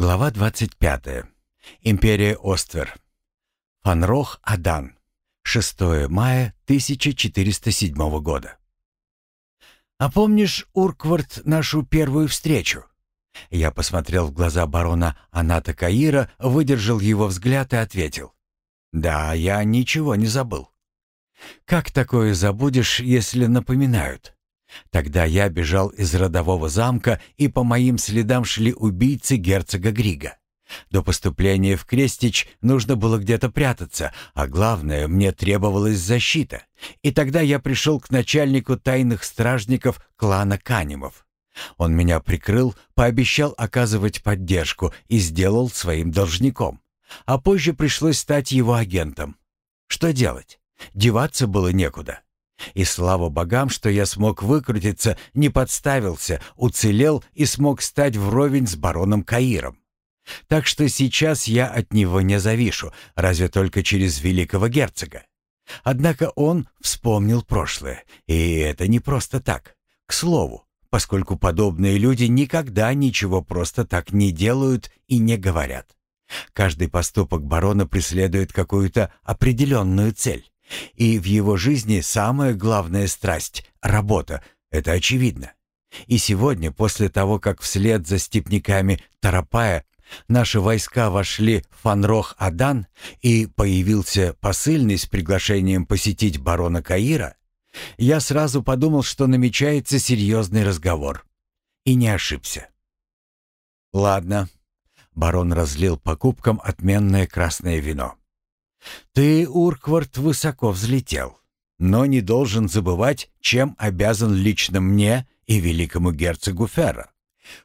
Глава 25. Империя Оствер. Фанрох Адан. 6 мая 1407 года. «А помнишь, Урквард, нашу первую встречу?» Я посмотрел в глаза барона Аната Каира, выдержал его взгляд и ответил. «Да, я ничего не забыл». «Как такое забудешь, если напоминают?» Тогда я бежал из родового замка, и по моим следам шли убийцы герцога Грига. До поступления в Крестич нужно было где-то прятаться, а главное, мне требовалась защита. И тогда я пришел к начальнику тайных стражников клана Канимов. Он меня прикрыл, пообещал оказывать поддержку и сделал своим должником. А позже пришлось стать его агентом. Что делать? Деваться было некуда. И слава богам, что я смог выкрутиться, не подставился, уцелел и смог стать вровень с бароном Каиром. Так что сейчас я от него не завишу, разве только через великого герцога. Однако он вспомнил прошлое, и это не просто так. К слову, поскольку подобные люди никогда ничего просто так не делают и не говорят. Каждый поступок барона преследует какую-то определенную цель. И в его жизни самая главная страсть — работа, это очевидно. И сегодня, после того, как вслед за степняками Тарапая наши войска вошли в Фанрох-Адан и появился посыльный с приглашением посетить барона Каира, я сразу подумал, что намечается серьезный разговор. И не ошибся. «Ладно». Барон разлил по кубкам отменное красное вино. Ты, Урквард, высоко взлетел, но не должен забывать, чем обязан лично мне и великому герцогу Ферра.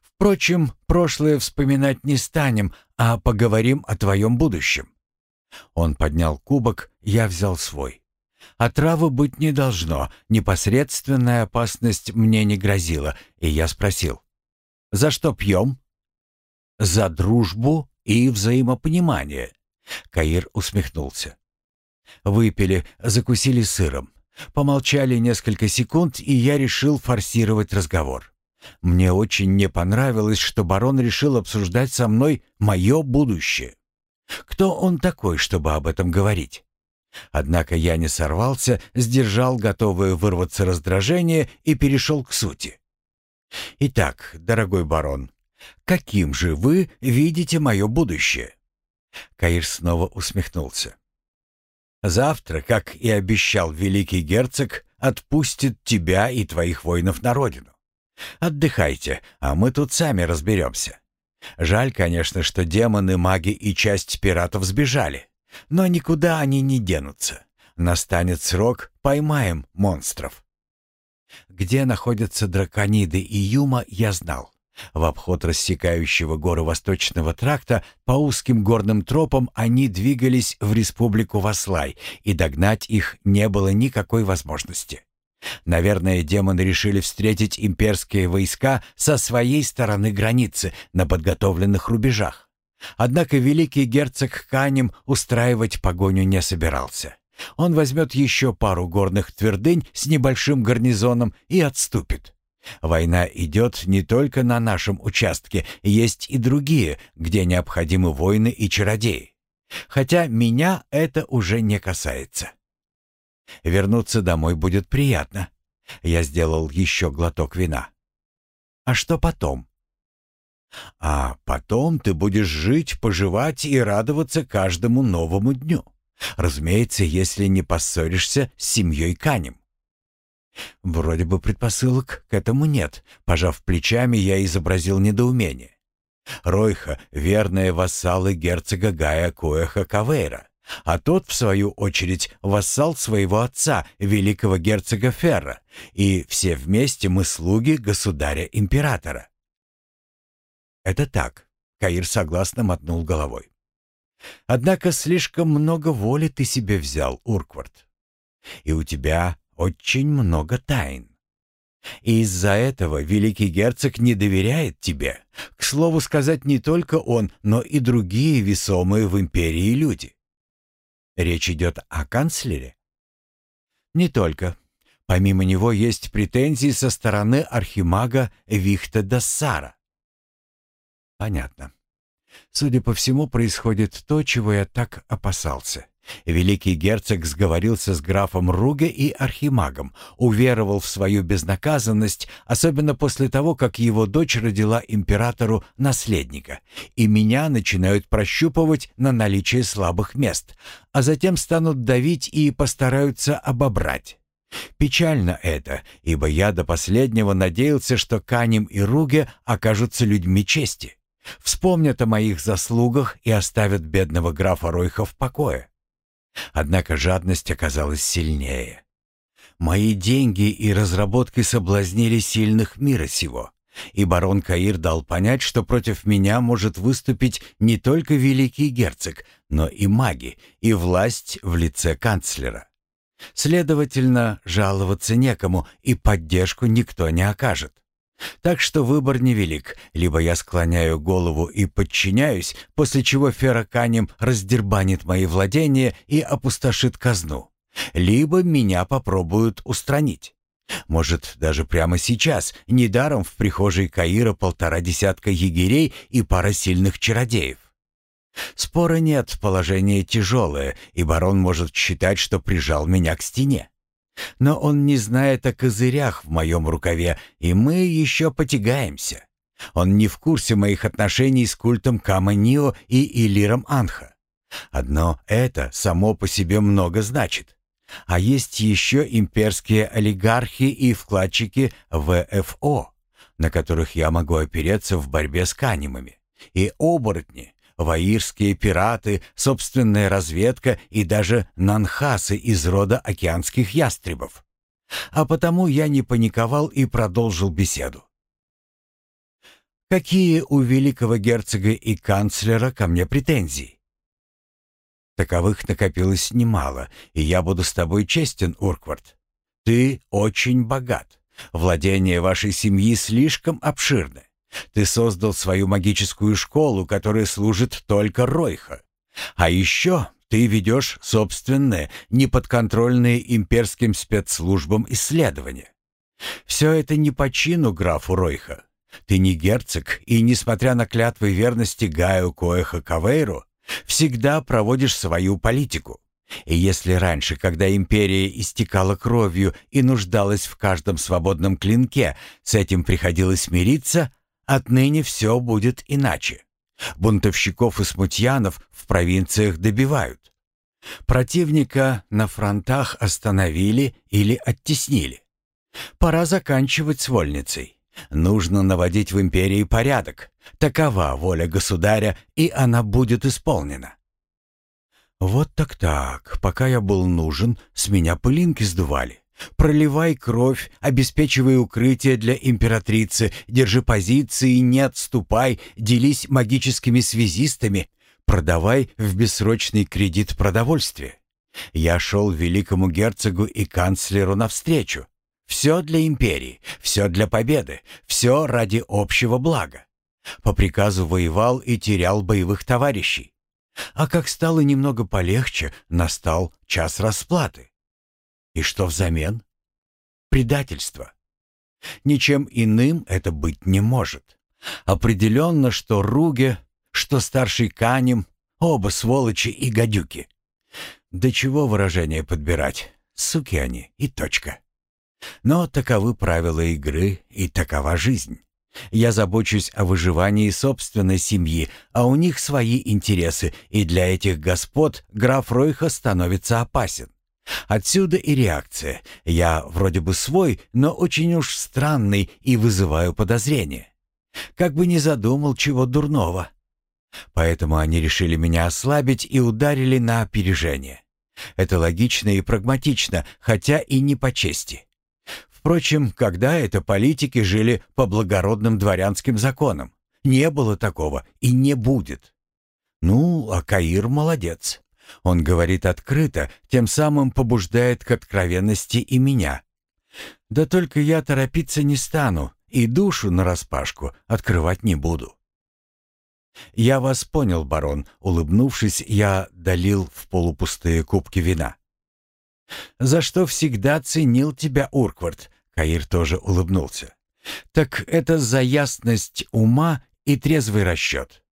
Впрочем, прошлое вспоминать не станем, а поговорим о твоем будущем. Он поднял кубок, я взял свой. Отравы быть не должно, непосредственная опасность мне не грозила, и я спросил, «За что пьем?» «За дружбу и взаимопонимание», Каир усмехнулся. Выпили, закусили сыром. Помолчали несколько секунд, и я решил форсировать разговор. Мне очень не понравилось, что барон решил обсуждать со мной мое будущее. Кто он такой, чтобы об этом говорить? Однако я не сорвался, сдержал готовое вырваться раздражение и перешел к сути. «Итак, дорогой барон, каким же вы видите мое будущее?» Каир снова усмехнулся. «Завтра, как и обещал великий герцог, отпустит тебя и твоих воинов на родину. Отдыхайте, а мы тут сами разберемся. Жаль, конечно, что демоны, маги и часть пиратов сбежали, но никуда они не денутся. Настанет срок, поймаем монстров». Где находятся дракониды и Юма, я знал. В обход рассекающего горы Восточного тракта по узким горным тропам они двигались в республику Васлай, и догнать их не было никакой возможности. Наверное, демоны решили встретить имперские войска со своей стороны границы на подготовленных рубежах. Однако великий герцог Канем устраивать погоню не собирался. Он возьмет еще пару горных твердынь с небольшим гарнизоном и отступит. Война идет не только на нашем участке, есть и другие, где необходимы воины и чародеи. Хотя меня это уже не касается. Вернуться домой будет приятно. Я сделал еще глоток вина. А что потом? А потом ты будешь жить, поживать и радоваться каждому новому дню. Разумеется, если не поссоришься с семьей Канем. Вроде бы предпосылок к этому нет. Пожав плечами, я изобразил недоумение. Ройха — верные вассалы герцога Гая Куэха Кавейра, а тот, в свою очередь, вассал своего отца, великого герцога Ферра, и все вместе мы слуги государя-императора. «Это так», — Каир согласно мотнул головой. «Однако слишком много воли ты себе взял, Урквард. И у тебя очень много тайн. И из-за этого великий герцог не доверяет тебе. К слову сказать, не только он, но и другие весомые в империи люди. Речь идет о канцлере? Не только. Помимо него есть претензии со стороны архимага Вихта Дассара. Понятно. Судя по всему, происходит то, чего я так опасался. Великий герцог сговорился с графом Руге и архимагом, уверовал в свою безнаказанность, особенно после того, как его дочь родила императору наследника, и меня начинают прощупывать на наличие слабых мест, а затем станут давить и постараются обобрать. Печально это, ибо я до последнего надеялся, что Канем и Руге окажутся людьми чести. Вспомнят о моих заслугах и оставят бедного графа Ройха в покое. Однако жадность оказалась сильнее. Мои деньги и разработки соблазнили сильных мира сего, и барон Каир дал понять, что против меня может выступить не только великий герцог, но и маги, и власть в лице канцлера. Следовательно, жаловаться некому, и поддержку никто не окажет. Так что выбор невелик. Либо я склоняю голову и подчиняюсь, после чего Ферраканем раздербанит мои владения и опустошит казну. Либо меня попробуют устранить. Может, даже прямо сейчас, недаром в прихожей Каира полтора десятка егерей и пара сильных чародеев. Спора нет, положение тяжелое, и барон может считать, что прижал меня к стене. Но он не знает о козырях в моем рукаве, и мы еще потягаемся. Он не в курсе моих отношений с культом Каманио и Илиром Анха. Одно это само по себе много значит. А есть еще имперские олигархи и вкладчики ВФО, на которых я могу опереться в борьбе с канимами. И оборотни, ваирские пираты, собственная разведка и даже нанхасы из рода океанских ястребов. А потому я не паниковал и продолжил беседу. Какие у великого герцога и канцлера ко мне претензии? Таковых накопилось немало, и я буду с тобой честен, Урквард. Ты очень богат. Владения вашей семьи слишком обширны. Ты создал свою магическую школу, которая служит только Ройха. А еще ты ведешь собственные, неподконтрольные имперским спецслужбам исследования. Все это не по чину графу Ройха. Ты не герцог, и, несмотря на клятвы верности Гаю Коэха Кавейру, всегда проводишь свою политику. И если раньше, когда империя истекала кровью и нуждалась в каждом свободном клинке, с этим приходилось мириться, Отныне все будет иначе. Бунтовщиков и смутьянов в провинциях добивают. Противника на фронтах остановили или оттеснили. Пора заканчивать с вольницей. Нужно наводить в империи порядок. Такова воля государя, и она будет исполнена. Вот так-так, пока я был нужен, с меня пылинки сдували. Проливай кровь, обеспечивай укрытие для императрицы, держи позиции, не отступай, делись магическими связистами, продавай в бессрочный кредит продовольствие. Я шел великому герцогу и канцлеру навстречу. Все для империи, все для победы, все ради общего блага. По приказу воевал и терял боевых товарищей. А как стало немного полегче, настал час расплаты. И что взамен? Предательство. Ничем иным это быть не может. Определенно, что Руге, что старший Канем, оба сволочи и гадюки. До чего выражение подбирать? Суки они и точка. Но таковы правила игры и такова жизнь. Я забочусь о выживании собственной семьи, а у них свои интересы, и для этих господ граф Ройха становится опасен. Отсюда и реакция. Я вроде бы свой, но очень уж странный и вызываю подозрения. Как бы не задумал чего дурного. Поэтому они решили меня ослабить и ударили на опережение. Это логично и прагматично, хотя и не по чести. Впрочем, когда это политики жили по благородным дворянским законам? Не было такого и не будет. Ну, а Каир молодец. Он говорит открыто, тем самым побуждает к откровенности и меня. Да только я торопиться не стану и душу нараспашку открывать не буду. «Я вас понял, барон», — улыбнувшись, я долил в полупустые кубки вина. «За что всегда ценил тебя, Урквард», — Каир тоже улыбнулся. «Так это за ясность ума и трезвый расчет.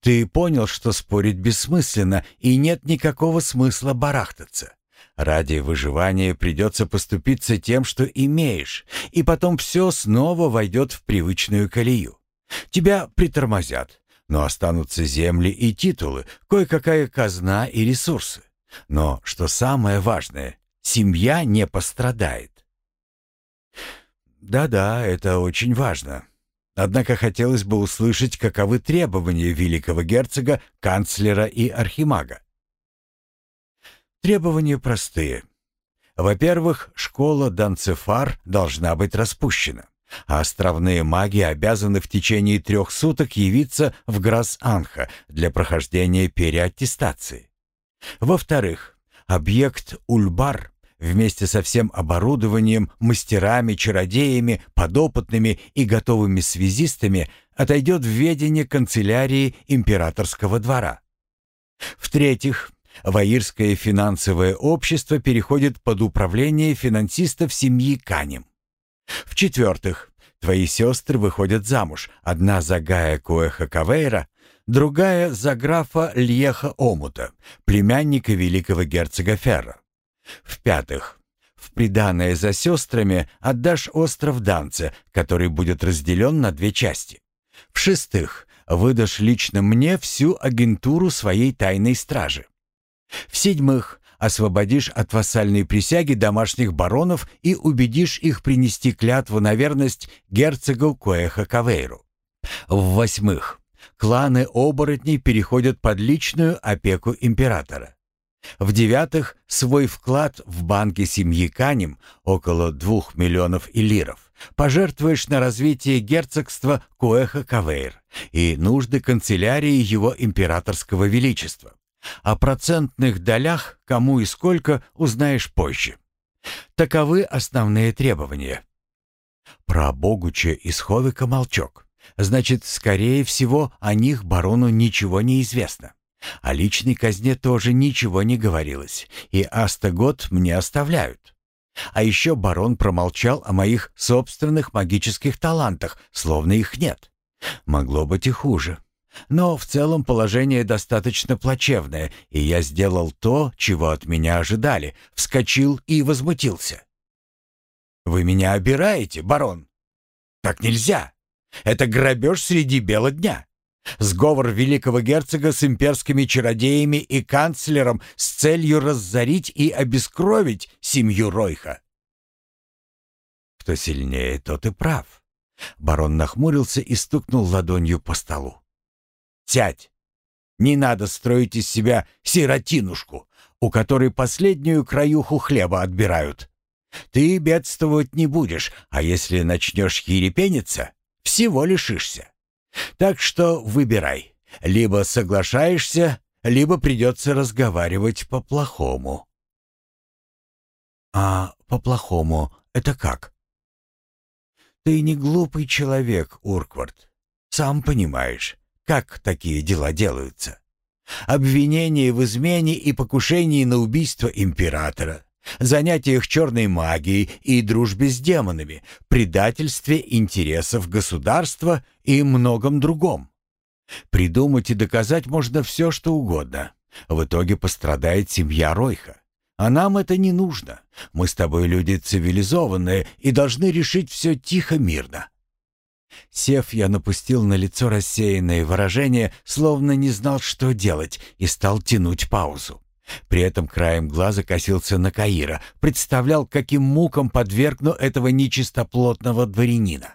Ты понял, что спорить бессмысленно и нет никакого смысла барахтаться. Ради выживания придется поступиться тем, что имеешь, и потом все снова войдет в привычную колею. Тебя притормозят, но останутся земли и титулы, кое-какая казна и ресурсы. Но, что самое важное, семья не пострадает. Да-да, это очень важно. Однако хотелось бы услышать, каковы требования великого герцога, канцлера и архимага. Требования простые. Во-первых, школа Данцефар должна быть распущена, а островные маги обязаны в течение трех суток явиться в Грас-Анха для прохождения переаттестации. Во-вторых, объект Ульбар вместе со всем оборудованием, мастерами, чародеями, подопытными и готовыми связистами отойдет в ведение канцелярии императорского двора. В-третьих, Ваирское финансовое общество переходит под управление финансистов семьи Канем. В-четвертых, твои сестры выходят замуж, одна за Гая Коэха Кавейра, другая за графа Льеха Омута, племянника великого герцога Ферра. В-пятых, в приданое за сестрами отдашь остров Данце, который будет разделен на две части. В-шестых, выдашь лично мне всю агентуру своей тайной стражи. В-седьмых, освободишь от вассальной присяги домашних баронов и убедишь их принести клятву на верность герцогу Коэха Кавейру. В-восьмых, кланы оборотней переходят под личную опеку императора. В-девятых, свой вклад в банке семьи Канем, около двух миллионов илиров, пожертвуешь на развитие герцогства Куэха-Кавейр и нужды канцелярии его императорского величества. О процентных долях, кому и сколько, узнаешь позже. Таковы основные требования. Про Богуча и Сховика молчок. Значит, скорее всего, о них барону ничего не известно. О личной казне тоже ничего не говорилось, и Астагот мне оставляют. А еще барон промолчал о моих собственных магических талантах, словно их нет. Могло быть и хуже. Но в целом положение достаточно плачевное, и я сделал то, чего от меня ожидали, вскочил и возмутился. «Вы меня обираете, барон? Так нельзя. Это грабеж среди бела дня. Сговор великого герцога с имперскими чародеями и канцлером с целью разорить и обескровить семью Ройха. Кто сильнее, тот и прав. Барон нахмурился и стукнул ладонью по столу. «Сядь! Не надо строить из себя сиротинушку, у которой последнюю краюху хлеба отбирают. Ты бедствовать не будешь, а если начнешь хирепениться, всего лишишься. Так что выбирай. Либо соглашаешься, либо придется разговаривать по-плохому. А по-плохому это как? Ты не глупый человек, Урквард. Сам понимаешь, как такие дела делаются. Обвинение в измене и покушении на убийство императора, занятиях черной магией и дружбе с демонами, предательстве интересов государства и многом другом. Придумать и доказать можно все, что угодно. В итоге пострадает семья Ройха. А нам это не нужно. Мы с тобой люди цивилизованные и должны решить все тихо-мирно. Сев, я напустил на лицо рассеянное выражение, словно не знал, что делать, и стал тянуть паузу. При этом краем глаза косился на Каира, представлял, каким мукам подвергну этого нечистоплотного дворянина.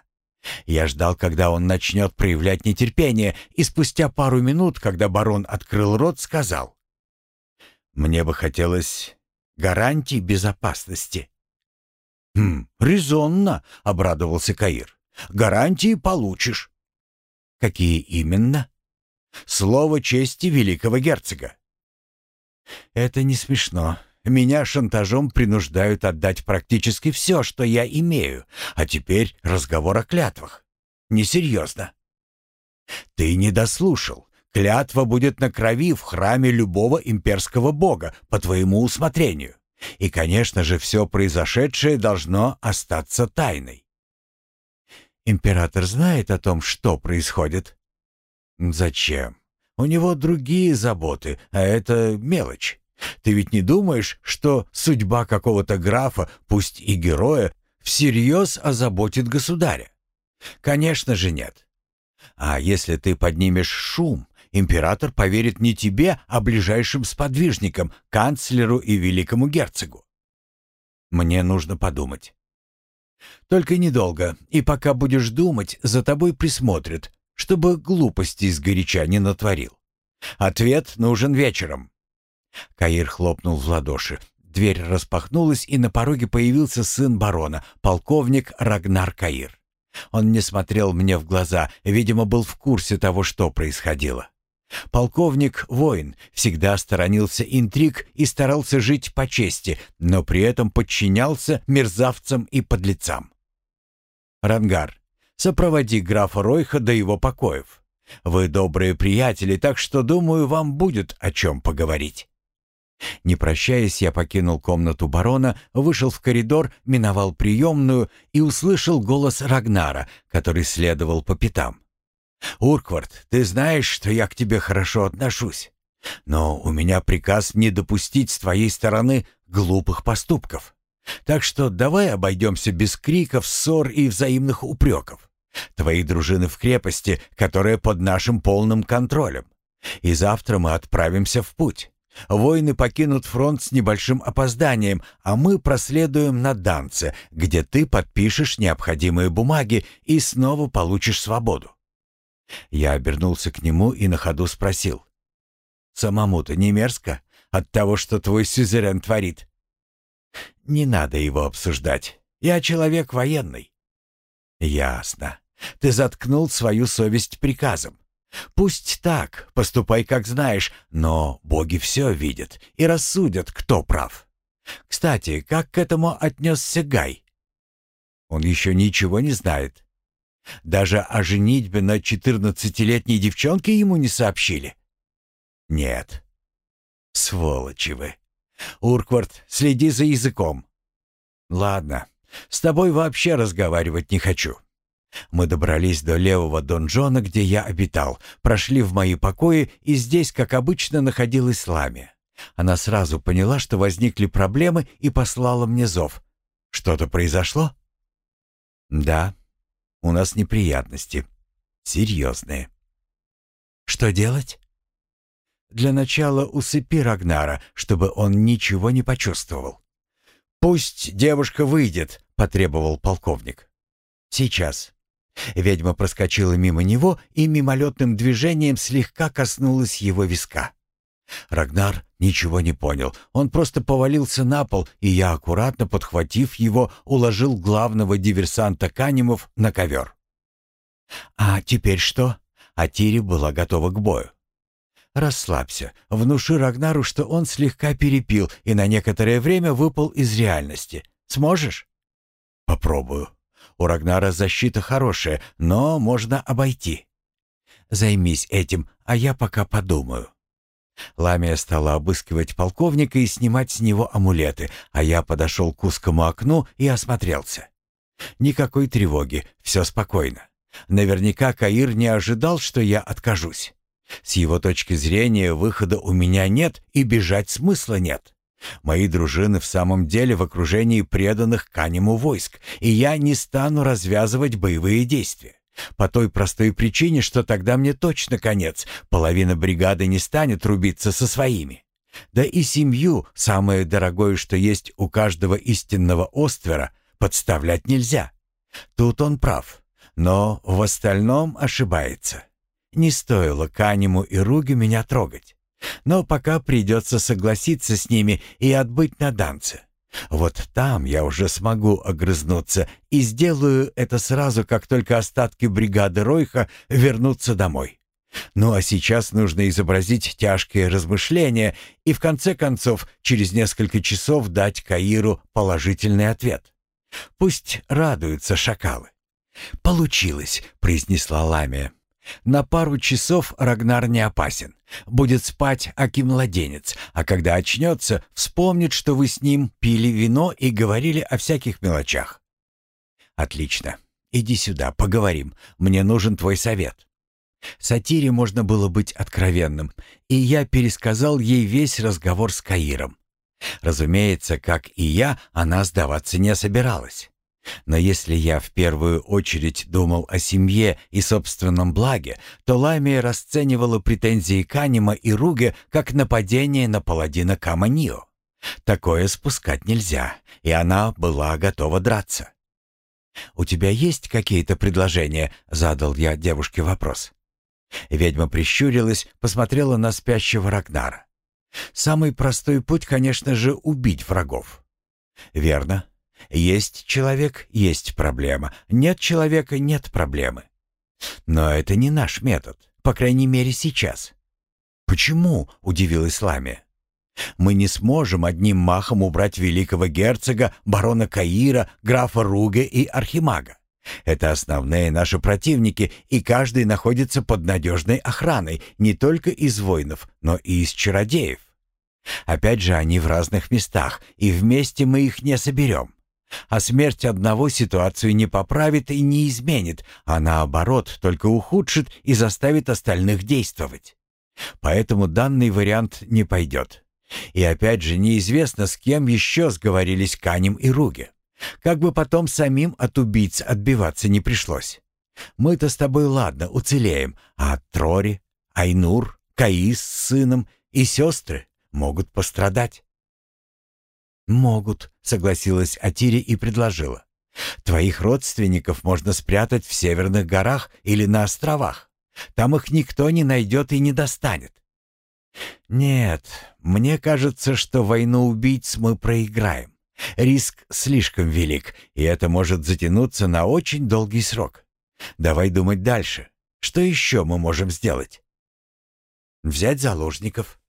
Я ждал, когда он начнет проявлять нетерпение, и спустя пару минут, когда барон открыл рот, сказал. «Мне бы хотелось гарантий безопасности». «Хм, резонно», — обрадовался Каир. «Гарантии получишь». «Какие именно?» «Слово чести великого герцога». «Это не смешно. Меня шантажом принуждают отдать практически все, что я имею, а теперь разговор о клятвах. Несерьезно». «Ты не дослушал. Клятва будет на крови в храме любого имперского бога по твоему усмотрению. И, конечно же, все произошедшее должно остаться тайной». «Император знает о том, что происходит?» «Зачем? У него другие заботы, а это мелочь. Ты ведь не думаешь, что судьба какого-то графа, пусть и героя, всерьез озаботит государя? Конечно же нет. А если ты поднимешь шум, император поверит не тебе, а ближайшим сподвижникам, канцлеру и великому герцогу. Мне нужно подумать. Только недолго, и пока будешь думать, за тобой присмотрят, чтобы глупости из горяча не натворил. Ответ нужен вечером. Каир хлопнул в ладоши. Дверь распахнулась, и на пороге появился сын барона, полковник Рагнар Каир. Он не смотрел мне в глаза, видимо, был в курсе того, что происходило. Полковник воин, всегда сторонился интриг и старался жить по чести, но при этом подчинялся мерзавцам и подлецам. «Рангар, сопроводи графа Ройха до его покоев. Вы добрые приятели, так что, думаю, вам будет о чем поговорить». Не прощаясь, я покинул комнату барона, вышел в коридор, миновал приемную и услышал голос Рагнара, который следовал по пятам. «Урквард, ты знаешь, что я к тебе хорошо отношусь, но у меня приказ не допустить с твоей стороны глупых поступков. Так что давай обойдемся без криков, ссор и взаимных упреков. Твои дружины в крепости, которая под нашим полным контролем. И завтра мы отправимся в путь». Воины покинут фронт с небольшим опозданием, а мы проследуем на Данце, где ты подпишешь необходимые бумаги и снова получишь свободу». Я обернулся к нему и на ходу спросил. «Самому-то не мерзко от того, что твой сюзерен творит?» «Не надо его обсуждать. Я человек военный». «Ясно. Ты заткнул свою совесть приказом. Пусть так, поступай как знаешь, но боги все видят и рассудят, кто прав. Кстати, как к этому отнесся Гай? Он еще ничего не знает. Даже о женитьбе на четырнадцатилетней девчонке ему не сообщили? Нет. Сволочи вы. Урквард, следи за языком. Ладно, с тобой вообще разговаривать не хочу. Мы добрались до левого донжона, где я обитал, прошли в мои покои, и здесь, как обычно, находилась Ламия. Она сразу поняла, что возникли проблемы, и послала мне зов. «Что-то произошло?» «Да, у нас неприятности. Серьезные». «Что делать?» «Для начала усыпи Рагнара, чтобы он ничего не почувствовал». «Пусть девушка выйдет», — потребовал полковник. «Сейчас». Ведьма проскочила мимо него и мимолетным движением слегка коснулась его виска. Рагнар ничего не понял. Он просто повалился на пол, и я, аккуратно подхватив его, уложил главного диверсанта Канимов на ковер. «А теперь что?» А Тири была готова к бою. «Расслабься. Внуши Рагнару, что он слегка перепил и на некоторое время выпал из реальности. Сможешь?» «Попробую», у Рагнара защита хорошая, но можно обойти. Займись этим, а я пока подумаю». Ламия стала обыскивать полковника и снимать с него амулеты, а я подошел к узкому окну и осмотрелся. Никакой тревоги, все спокойно. Наверняка Каир не ожидал, что я откажусь. С его точки зрения выхода у меня нет и бежать смысла нет. Мои дружины в самом деле в окружении преданных Канему войск, и я не стану развязывать боевые действия. По той простой причине, что тогда мне точно конец. Половина бригады не станет рубиться со своими. Да и семью, самое дорогое, что есть у каждого истинного оствера, подставлять нельзя. Тут он прав, но в остальном ошибается. Не стоило Канему и Руге меня трогать. Но пока придется согласиться с ними и отбыть на данце. Вот там я уже смогу огрызнуться и сделаю это сразу, как только остатки бригады Ройха вернутся домой. Ну а сейчас нужно изобразить тяжкие размышления и в конце концов через несколько часов дать Каиру положительный ответ. Пусть радуются шакалы. «Получилось», — произнесла Ламия. На пару часов Рагнар не опасен. Будет спать аки-младенец, а когда очнется, вспомнит, что вы с ним пили вино и говорили о всяких мелочах. Отлично. Иди сюда, поговорим. Мне нужен твой совет. Сатире можно было быть откровенным, и я пересказал ей весь разговор с Каиром. Разумеется, как и я, она сдаваться не собиралась. Но если я в первую очередь думал о семье и собственном благе, то Ламия расценивала претензии Канима и Руге как нападение на паладина Каманио. Такое спускать нельзя, и она была готова драться. «У тебя есть какие-то предложения?» — задал я девушке вопрос. Ведьма прищурилась, посмотрела на спящего Рагнара. «Самый простой путь, конечно же, убить врагов». «Верно. Есть человек — есть проблема. Нет человека — нет проблемы. Но это не наш метод, по крайней мере сейчас». «Почему?» — удивилась Ламия. Мы не сможем одним махом убрать великого герцога, барона Каира, графа Руге и архимага. Это основные наши противники, и каждый находится под надежной охраной не только из воинов, но и из чародеев. Опять же, они в разных местах, и вместе мы их не соберем. А смерть одного ситуацию не поправит и не изменит, а наоборот, только ухудшит и заставит остальных действовать. Поэтому данный вариант не пойдет. И опять же неизвестно, с кем еще сговорились Канем и Руге. Как бы потом самим от убийц отбиваться не пришлось. Мы-то с тобой ладно, уцелеем, а Трори, Айнур, Каис с сыном и сестры могут пострадать. «Могут», — согласилась Атири и предложила. «Твоих родственников можно спрятать в северных горах или на островах. Там их никто не найдет и не достанет. «Нет, мне кажется, что войну убийц мы проиграем. Риск слишком велик, и это может затянуться на очень долгий срок. Давай думать дальше. Что еще мы можем сделать?» «Взять заложников».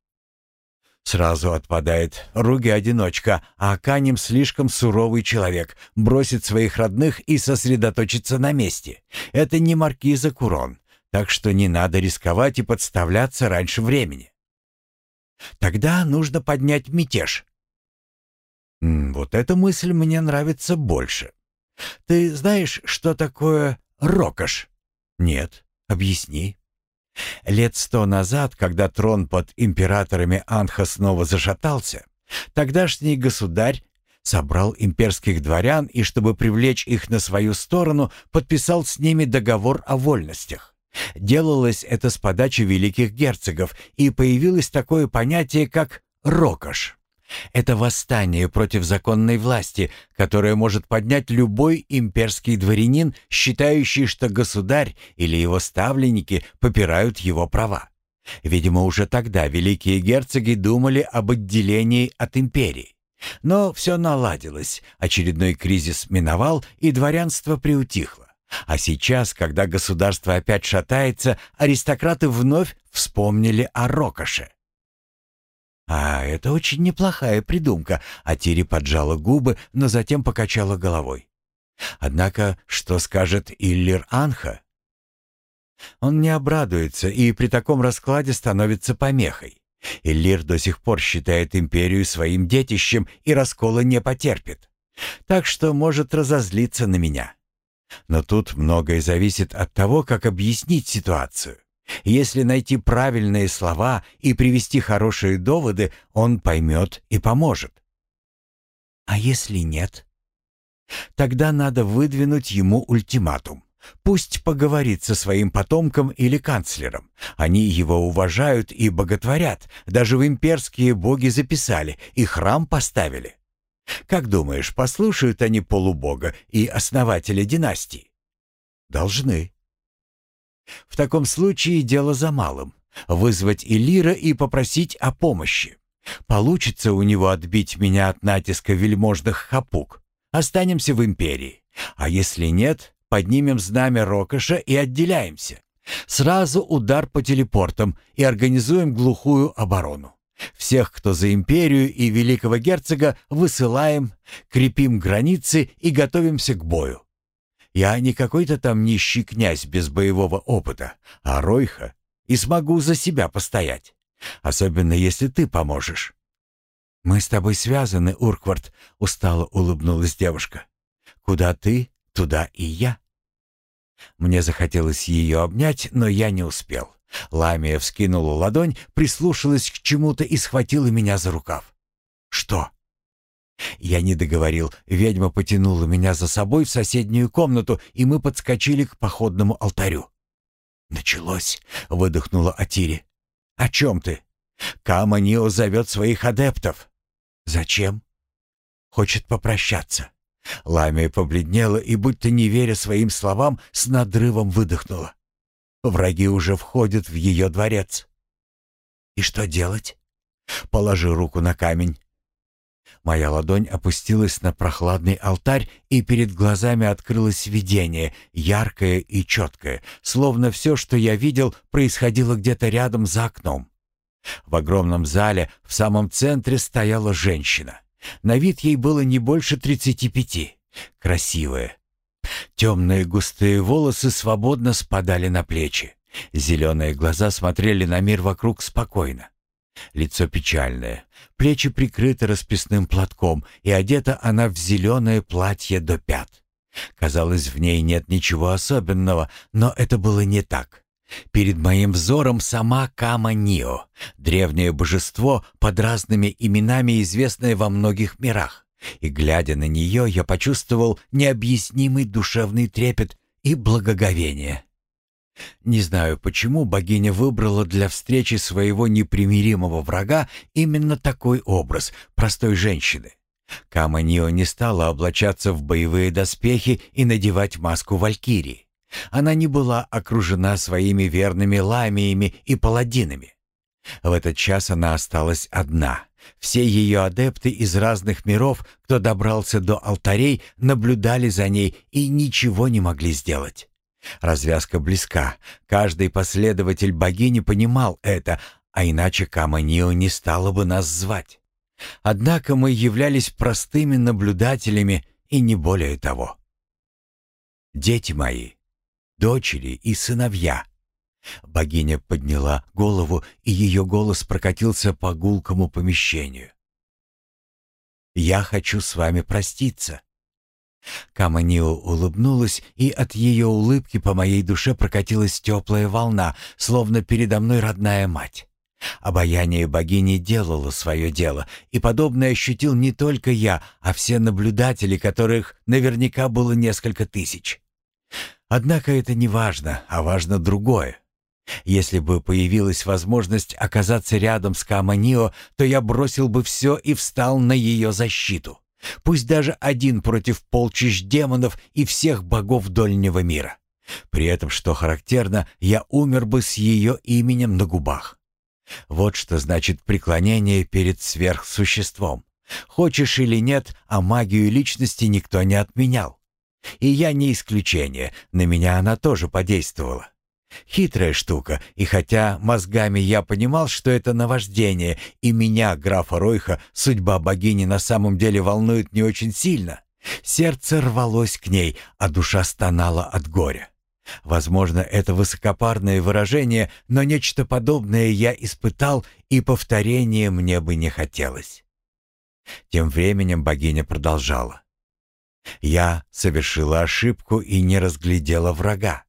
Сразу отпадает. Руги одиночка, а Канем слишком суровый человек, бросит своих родных и сосредоточится на месте. Это не маркиза Курон, так что не надо рисковать и подставляться раньше времени. Тогда нужно поднять мятеж. Вот эта мысль мне нравится больше. Ты знаешь, что такое рокош? Нет, объясни. Лет сто назад, когда трон под императорами Анха снова зашатался, тогдашний государь собрал имперских дворян и, чтобы привлечь их на свою сторону, подписал с ними договор о вольностях. Делалось это с подачи великих герцогов, и появилось такое понятие, как «рокош». Это восстание против законной власти, которое может поднять любой имперский дворянин, считающий, что государь или его ставленники попирают его права. Видимо, уже тогда великие герцоги думали об отделении от империи. Но все наладилось, очередной кризис миновал, и дворянство приутихло. А сейчас, когда государство опять шатается, аристократы вновь вспомнили о Рокоше. «А это очень неплохая придумка», — а Тири поджала губы, но затем покачала головой. «Однако, что скажет Иллир Анха?» Он не обрадуется и при таком раскладе становится помехой. Иллир до сих пор считает империю своим детищем и раскола не потерпит. Так что может разозлиться на меня. Но тут многое зависит от того, как объяснить ситуацию. Если найти правильные слова и привести хорошие доводы, он поймет и поможет. А если нет? Тогда надо выдвинуть ему ультиматум. Пусть поговорит со своим потомком или канцлером. Они его уважают и боготворят. Даже в имперские боги записали и храм поставили. Как думаешь, послушают они полубога и основателя династии? Должны. В таком случае дело за малым. Вызвать Элира и попросить о помощи. Получится у него отбить меня от натиска вельможных хапук. Останемся в империи. А если нет, поднимем знамя Рокоша и отделяемся. Сразу удар по телепортам и организуем глухую оборону. Всех, кто за империю и великого герцога, высылаем, крепим границы и готовимся к бою. Я не какой-то там нищий князь без боевого опыта, а Ройха, и смогу за себя постоять. Особенно, если ты поможешь. «Мы с тобой связаны, Урквард», — устало улыбнулась девушка. «Куда ты, туда и я». Мне захотелось ее обнять, но я не успел. Ламия вскинула ладонь, прислушалась к чему-то и схватила меня за рукав. «Что?» Я не договорил. Ведьма потянула меня за собой в соседнюю комнату, и мы подскочили к походному алтарю. «Началось», — выдохнула Атири. «О чем ты?» «Кама Нио зовет своих адептов». «Зачем?» «Хочет попрощаться». Ламия побледнела и, будто не веря своим словам, с надрывом выдохнула. Враги уже входят в ее дворец. И что делать? Положи руку на камень. Моя ладонь опустилась на прохладный алтарь, и перед глазами открылось видение, яркое и четкое, словно все, что я видел, происходило где-то рядом за окном. В огромном зале в самом центре стояла женщина. На вид ей было не больше тридцати пяти. Красивая. Темные густые волосы свободно спадали на плечи. Зеленые глаза смотрели на мир вокруг спокойно. Лицо печальное, плечи прикрыты расписным платком, и одета она в зеленое платье до пят. Казалось, в ней нет ничего особенного, но это было не так. Перед моим взором сама Кама Нио, древнее божество под разными именами, известное во многих мирах. И, глядя на нее, я почувствовал необъяснимый душевный трепет и благоговение. Не знаю, почему богиня выбрала для встречи своего непримиримого врага именно такой образ простой женщины. Кама Нио не стала облачаться в боевые доспехи и надевать маску валькирии. Она не была окружена своими верными ламиями и паладинами. В этот час она осталась одна. Все ее адепты из разных миров, кто добрался до алтарей, наблюдали за ней и ничего не могли сделать. Развязка близка. Каждый последователь богини понимал это, а иначе Каманио не стала бы нас звать. Однако мы являлись простыми наблюдателями и не более того. «Дети мои, дочери и сыновья». Богиня подняла голову, и ее голос прокатился по гулкому помещению. «Я хочу с вами проститься». Каманио улыбнулась, и от ее улыбки по моей душе прокатилась теплая волна, словно передо мной родная мать. Обаяние богини делало свое дело, и подобное ощутил не только я, а все наблюдатели, которых наверняка было несколько тысяч. Однако это не важно, а важно другое. Если бы появилась возможность оказаться рядом с Каманио, то я бросил бы все и встал на ее защиту. Пусть даже один против полчищ демонов и всех богов Дольнего мира. При этом, что характерно, я умер бы с ее именем на губах. Вот что значит преклонение перед сверхсуществом. Хочешь или нет, а магию личности никто не отменял. И я не исключение, на меня она тоже подействовала. Хитрая штука, и хотя мозгами я понимал, что это наваждение, и меня, графа Ройха, судьба богини на самом деле волнует не очень сильно, сердце рвалось к ней, а душа стонала от горя. Возможно, это высокопарное выражение, но нечто подобное я испытал, и повторения мне бы не хотелось. Тем временем богиня продолжала. Я совершила ошибку и не разглядела врага.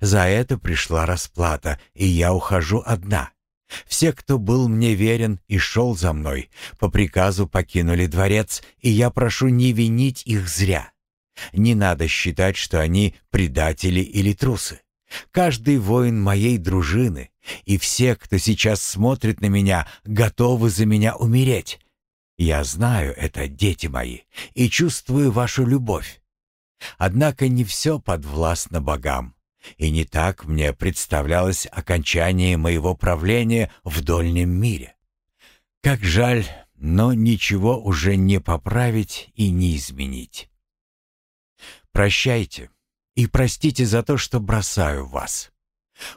За это пришла расплата, и я ухожу одна. Все, кто был мне верен и шел за мной, по приказу покинули дворец, и я прошу не винить их зря. Не надо считать, что они предатели или трусы. Каждый воин моей дружины и все, кто сейчас смотрит на меня, готовы за меня умереть, я знаю это, дети мои, и чувствую вашу любовь. Однако не все подвластно богам, и не так мне представлялось окончание моего правления в дольнем мире. Как жаль, но ничего уже не поправить и не изменить. Прощайте и простите за то, что бросаю вас.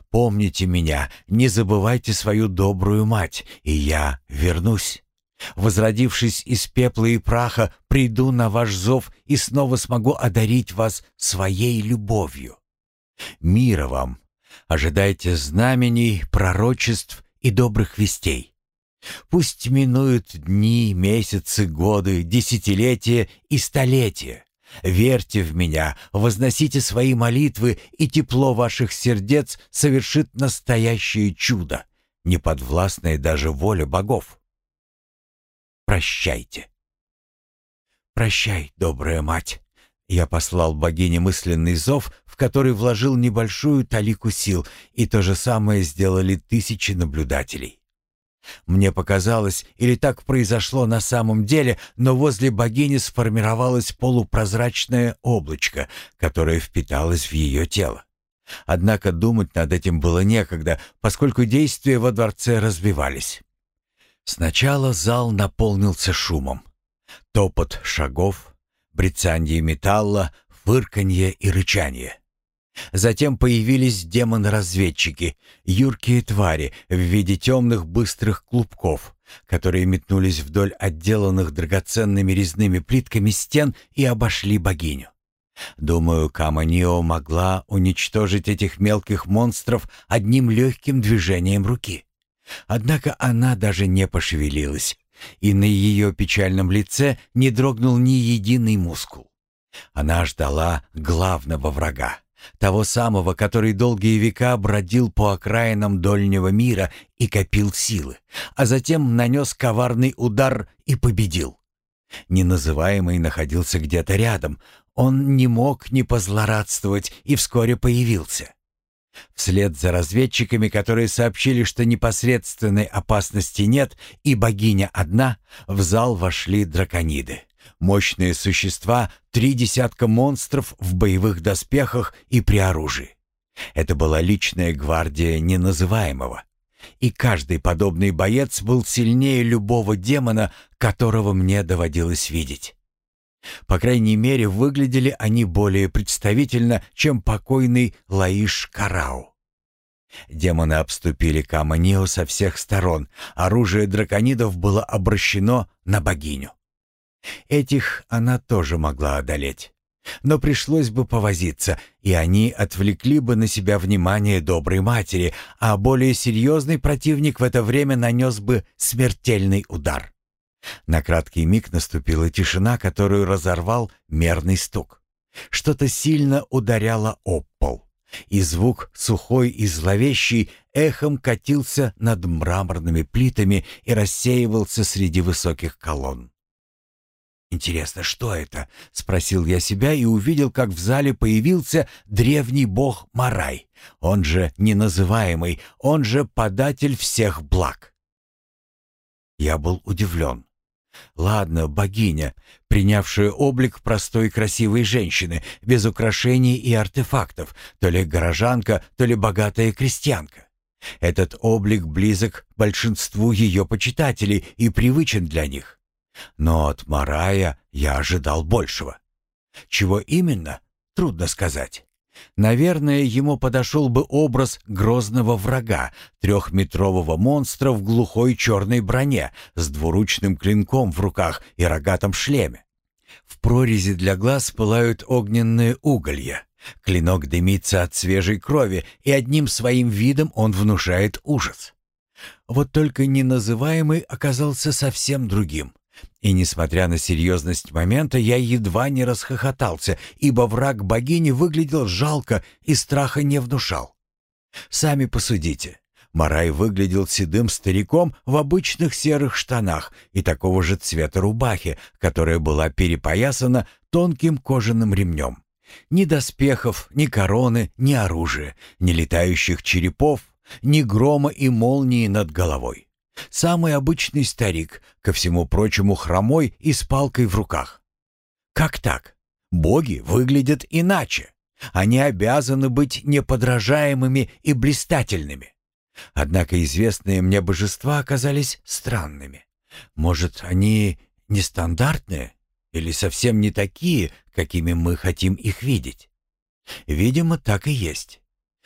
Помните меня, не забывайте свою добрую мать, и я вернусь. Возродившись из пепла и праха, приду на ваш зов и снова смогу одарить вас своей любовью. Мира вам! Ожидайте знамений, пророчеств и добрых вестей. Пусть минуют дни, месяцы, годы, десятилетия и столетия, Верьте в меня, возносите свои молитвы, и тепло ваших сердец совершит настоящее чудо, неподвластное даже воле богов. Прощайте. Прощай, добрая мать. Я послал богине мысленный зов, в который вложил небольшую талику сил, и то же самое сделали тысячи наблюдателей. Мне показалось, или так произошло на самом деле, но возле богини сформировалось полупрозрачное облачко, которое впиталось в ее тело. Однако думать над этим было некогда, поскольку действия во дворце развивались. Сначала зал наполнился шумом. Топот шагов, брецанье металла, фырканье и рычание. Затем появились демоны-разведчики, юркие твари в виде темных быстрых клубков, которые метнулись вдоль отделанных драгоценными резными плитками стен и обошли богиню. Думаю, Каманио могла уничтожить этих мелких монстров одним легким движением руки. Однако она даже не пошевелилась, и на ее печальном лице не дрогнул ни единый мускул. Она ждала главного врага. Того самого, который долгие века бродил по окраинам дольнего мира и копил силы, а затем нанес коварный удар и победил. Неназываемый находился где-то рядом, он не мог не позлорадствовать и вскоре появился. Вслед за разведчиками, которые сообщили, что непосредственной опасности нет и богиня одна, в зал вошли дракониды. Мощные существа, три десятка монстров в боевых доспехах и при оружии. Это была личная гвардия неназываемого. И каждый подобный боец был сильнее любого демона, которого мне доводилось видеть. По крайней мере, выглядели они более представительно, чем покойный Лаиш Карау. Демоны обступили Каманио со всех сторон. Оружие драконидов было обращено на богиню. Этих она тоже могла одолеть. Но пришлось бы повозиться, и они отвлекли бы на себя внимание доброй матери, а более серьезный противник в это время нанес бы смертельный удар. На краткий миг наступила тишина, которую разорвал мерный стук. Что-то сильно ударяло об пол, и звук, сухой и зловещий, эхом катился над мраморными плитами и рассеивался среди высоких колонн. «Интересно, что это?» — спросил я себя и увидел, как в зале появился древний бог Марай, он же неназываемый, он же податель всех благ. Я был удивлен. Ладно, богиня, принявшая облик простой красивой женщины, без украшений и артефактов, то ли горожанка, то ли богатая крестьянка. Этот облик близок большинству ее почитателей и привычен для них. Но от Марая я ожидал большего. Чего именно, трудно сказать. Наверное, ему подошел бы образ грозного врага, трехметрового монстра в глухой черной броне, с двуручным клинком в руках и рогатом шлеме. В прорези для глаз пылают огненные уголья. Клинок дымится от свежей крови, и одним своим видом он внушает ужас. Вот только неназываемый оказался совсем другим. И несмотря на серьезность момента, я едва не расхохотался, ибо враг богини выглядел жалко и страха не внушал. Сами посудите. Марай выглядел седым стариком в обычных серых штанах и такого же цвета рубахи, которая была перепоясана тонким кожаным ремнем. Ни доспехов, ни короны, ни оружия, ни летающих черепов, ни грома и молнии над головой. Самый обычный старик, ко всему прочему хромой и с палкой в руках. Как так? Боги выглядят иначе. Они обязаны быть неподражаемыми и блистательными. Однако известные мне божества оказались странными. Может, они нестандартные или совсем не такие, какими мы хотим их видеть? Видимо, так и есть.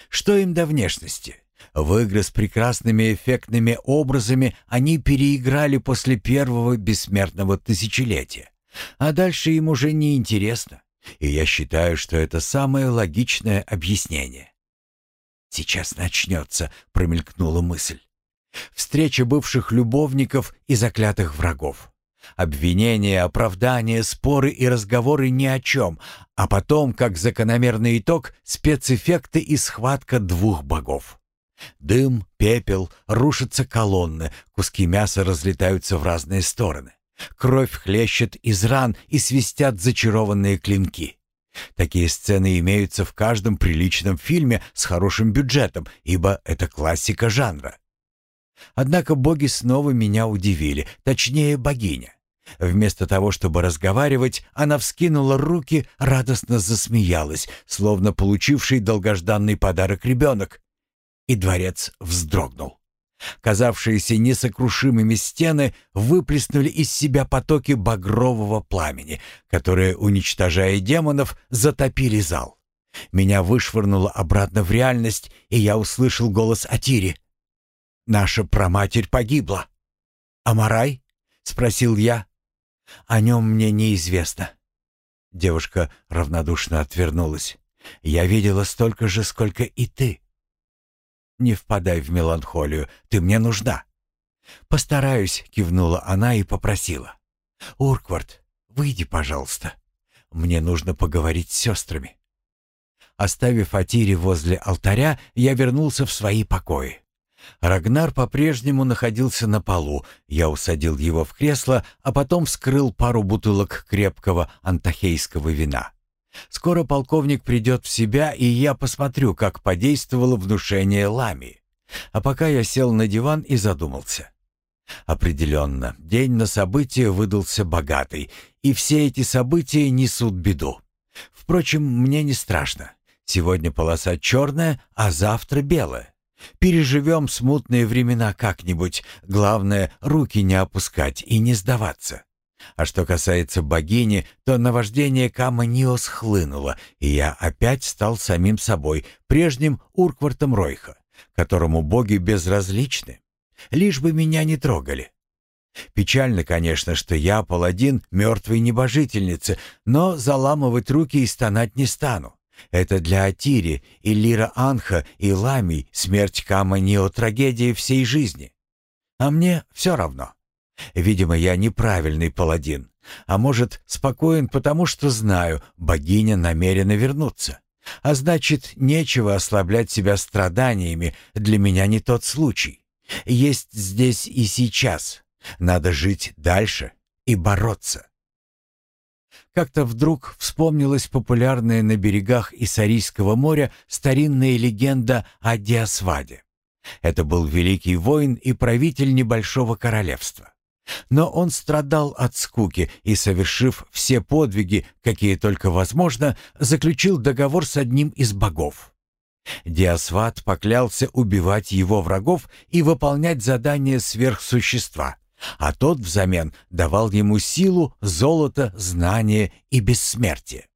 Что им до внешности? В игры прекрасными эффектными образами они переиграли после первого бессмертного тысячелетия. А дальше им уже не интересно. И я считаю, что это самое логичное объяснение. «Сейчас начнется», — промелькнула мысль. «Встреча бывших любовников и заклятых врагов. Обвинения, оправдания, споры и разговоры ни о чем, а потом, как закономерный итог, спецэффекты и схватка двух богов. Дым, пепел, рушатся колонны, куски мяса разлетаются в разные стороны. Кровь хлещет из ран и свистят зачарованные клинки. Такие сцены имеются в каждом приличном фильме с хорошим бюджетом, ибо это классика жанра. Однако боги снова меня удивили, точнее богиня. Вместо того, чтобы разговаривать, она вскинула руки, радостно засмеялась, словно получивший долгожданный подарок ребенок. И дворец вздрогнул. Казавшиеся несокрушимыми стены выплеснули из себя потоки багрового пламени, которые, уничтожая демонов, затопили зал. Меня вышвырнуло обратно в реальность, и я услышал голос Атири. «Наша проматерь погибла». «Амарай?» — спросил я. «О нем мне неизвестно». Девушка равнодушно отвернулась. «Я видела столько же, сколько и ты». «Не впадай в меланхолию, ты мне нужна». «Постараюсь», — кивнула она и попросила. «Урквард, выйди, пожалуйста. Мне нужно поговорить с сестрами». Оставив Атири возле алтаря, я вернулся в свои покои. Рагнар по-прежнему находился на полу. Я усадил его в кресло, а потом вскрыл пару бутылок крепкого антахейского вина. Скоро полковник придет в себя, и я посмотрю, как подействовало внушение Лами. А пока я сел на диван и задумался. Определенно, день на события выдался богатый, и все эти события несут беду. Впрочем, мне не страшно. Сегодня полоса черная, а завтра белая. Переживем смутные времена как-нибудь. Главное, руки не опускать и не сдаваться. А что касается богини, то наваждение Каманио схлынуло, и я опять стал самим собой, прежним Урквартом Ройха, которому боги безразличны, лишь бы меня не трогали. Печально, конечно, что я паладин мертвой небожительницы, но заламывать руки и стонать не стану. Это для Атири и Лира Анха и Лами смерть Каманио трагедия всей жизни. А мне все равно. Видимо, я неправильный паладин. А может, спокоен, потому что знаю, богиня намерена вернуться. А значит, нечего ослаблять себя страданиями, для меня не тот случай. Есть здесь и сейчас. Надо жить дальше и бороться. Как-то вдруг вспомнилась популярная на берегах Иссарийского моря старинная легенда о Диасваде. Это был великий воин и правитель небольшого королевства. Но он страдал от скуки и, совершив все подвиги, какие только возможно, заключил договор с одним из богов. Диасват поклялся убивать его врагов и выполнять задания сверхсущества, а тот взамен давал ему силу, золото, знания и бессмертие.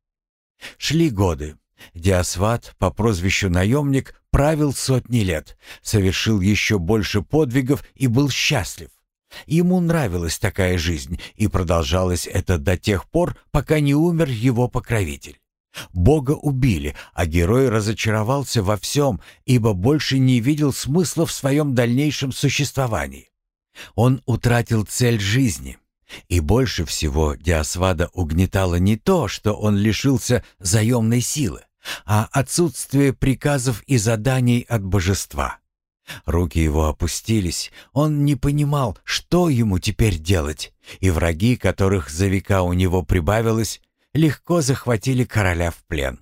Шли годы. Диасват по прозвищу наемник правил сотни лет, совершил еще больше подвигов и был счастлив. Ему нравилась такая жизнь, и продолжалось это до тех пор, пока не умер его покровитель. Бога убили, а герой разочаровался во всем, ибо больше не видел смысла в своем дальнейшем существовании. Он утратил цель жизни. И больше всего Диасвада угнетало не то, что он лишился заемной силы, а отсутствие приказов и заданий от божества. Руки его опустились, он не понимал, что ему теперь делать, и враги, которых за века у него прибавилось, легко захватили короля в плен.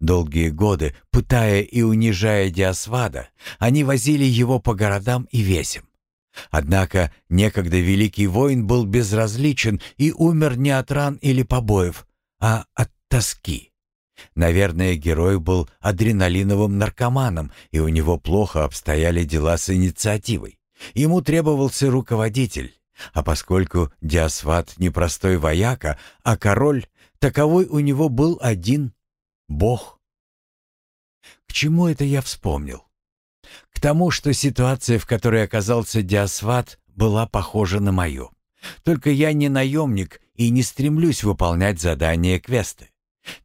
Долгие годы, пытая и унижая Диасвада, они возили его по городам и весям. Однако некогда великий воин был безразличен и умер не от ран или побоев, а от тоски. Наверное, герой был адреналиновым наркоманом, и у него плохо обстояли дела с инициативой. Ему требовался руководитель, а поскольку Диасват не простой вояка, а король, таковой у него был один — Бог. К чему это я вспомнил? К тому, что ситуация, в которой оказался Диасват, была похожа на мою. Только я не наемник и не стремлюсь выполнять задания квесты.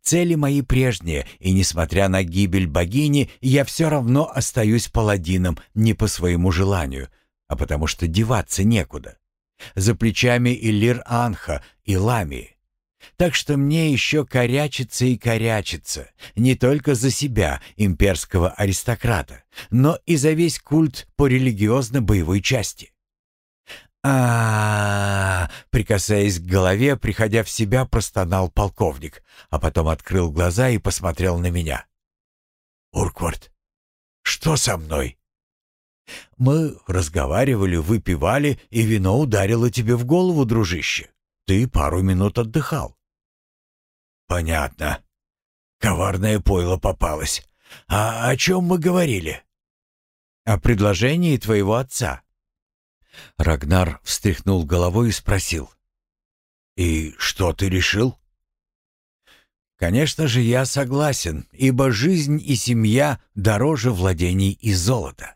Цели мои прежние, и несмотря на гибель богини, я все равно остаюсь паладином не по своему желанию, а потому что деваться некуда. За плечами Иллир Анха и Ламии. Так что мне еще корячиться и корячиться, не только за себя, имперского аристократа, но и за весь культ по религиозно-боевой части а, Прикасаясь к голове, приходя в себя, простонал полковник, а потом открыл глаза и посмотрел на меня. «Урквард, что со мной?» «Мы разговаривали, выпивали, и вино ударило тебе в голову, дружище. Ты пару минут отдыхал». «Понятно. Коварное пойло попалось. А о чем мы говорили?» «О предложении твоего отца. Рагнар встряхнул головой и спросил. «И что ты решил?» «Конечно же, я согласен, ибо жизнь и семья дороже владений и золота.